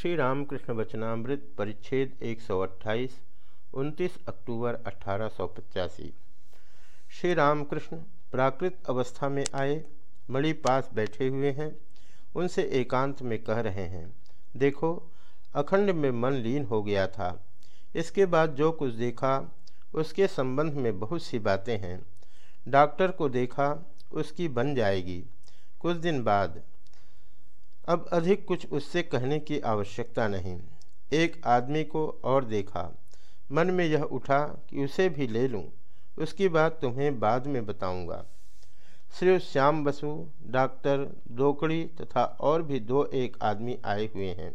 श्री रामकृष्ण वचनामृत परिच्छेद 128 29 अक्टूबर अठारह श्री रामकृष्ण प्राकृत अवस्था में आए मणि पास बैठे हुए हैं, उनसे एकांत में कह रहे हैं, देखो, अखंड में मन लीन हो गया था। इसके बाद जो कुछ देखा, उसके संबंध में बहुत सी बातें हैं। डॉक्टर को देखा, उसकी बन जाएगी। कुछ दिन बाद अब अधिक कुछ उससे कहने की आवश्यकता नहीं। एक आदमी को और देखा। मन में यह उठा कि उसे भी ले लूँ। उसकी बात तुम्हें बाद में बताऊँगा। श्री श्याम बसु, डॉक्टर दोकड़ी तथा और भी दो एक आदमी आए हुए हैं।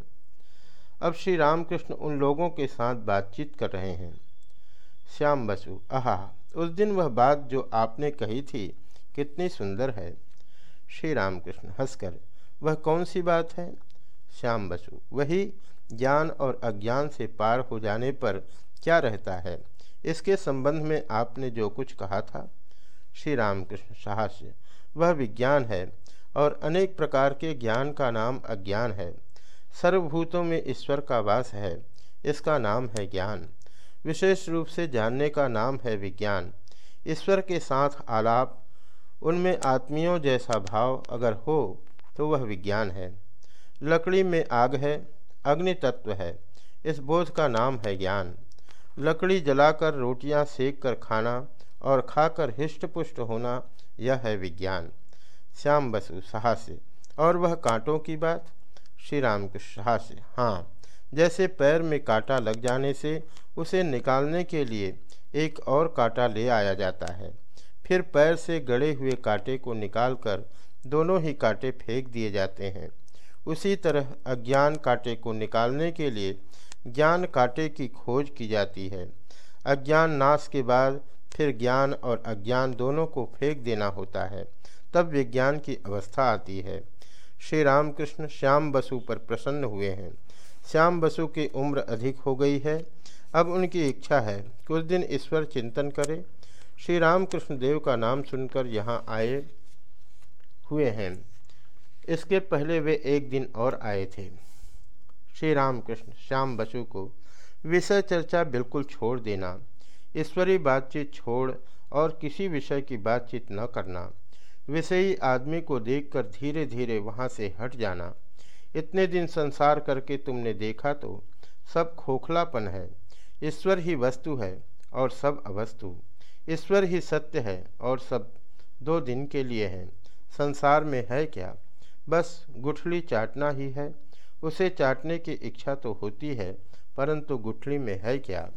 अब श्री रामकृष्ण उन लोगों के साथ बातचीत कर रहे हैं। श्याम बसु, आहा, उस दिन वह बात जो आपने कही थी कितनी सुंदर है। श्री रामकृष्ण हंसकर वह कौन सी बात है? श्याम बसु। वही ज्ञान और अज्ञान से पार हो जाने पर क्या रहता है? इसके संबंध में आपने जो कुछ कहा था। श्री रामकृष्ण साहस्य। वह विज्ञान है और अनेक प्रकार के ज्ञान का नाम अज्ञान है। सर्वभूतों में ईश्वर का वास है। इसका नाम है ज्ञान। विशेष रूप से जानने का नाम है विज्ञान। ईश्वर के साथ आलाप, उनमें आत्मियों जैसा भाव अगर हो तो वह विज्ञान है। लकड़ी में आग है अग्नि तत्व है, इस बोध का नाम है ज्ञान। लकड़ी जलाकर रोटियाँ सेक कर खाना और खाकर हिष्टपुष्ट होना, यह है विज्ञान। श्याम बसु, साहस्य। और वह कांटों की बात? श्री राम के साहस्य हाँ जैसे पैर में कांटा लग जाने से उसे निकालने के लिए एक और कांटा ले आया जाता है। फिर पैर से गड़े हुए कांटे को निकालकर दोनों ही कांटे फेंक दिए जाते हैं। उसी तरह अज्ञान कांटे को निकालने के लिए ज्ञान कांटे की खोज की जाती है। अज्ञान नाश के बाद फिर ज्ञान और अज्ञान दोनों को फेंक देना होता है। तब विज्ञान की अवस्था आती है। श्री रामकृष्ण श्याम बसु पर प्रसन्न हुए हैं। श्याम बसु की उम्र अधिक हो गई है। अब उनकी इच्छा है, कुछ दिन ईश्वर चिंतन करें। श्री रामकृष्ण देव का नाम सुनकर यहाँ आए। हुए हैं। इसके पहले वे एक दिन और आए थे। श्री रामकृष्ण श्याम बसु को विषय चर्चा बिल्कुल छोड़ देना ईश्वरीय बातचीत छोड़ और किसी विषय की बातचीत न करना, विषयी आदमी को देखकर धीरे धीरे वहाँ से हट जाना। इतने दिन संसार करके तुमने देखा तो सब खोखलापन है। ईश्वर ही वस्तु है और सब अवस्तु। ईश्वर ही सत्य है और सब दो दिन के लिए हैं। संसार में है क्या? बस गुठली चाटना ही है। उसे चाटने की इच्छा तो होती है, परंतु गुठली में है क्या?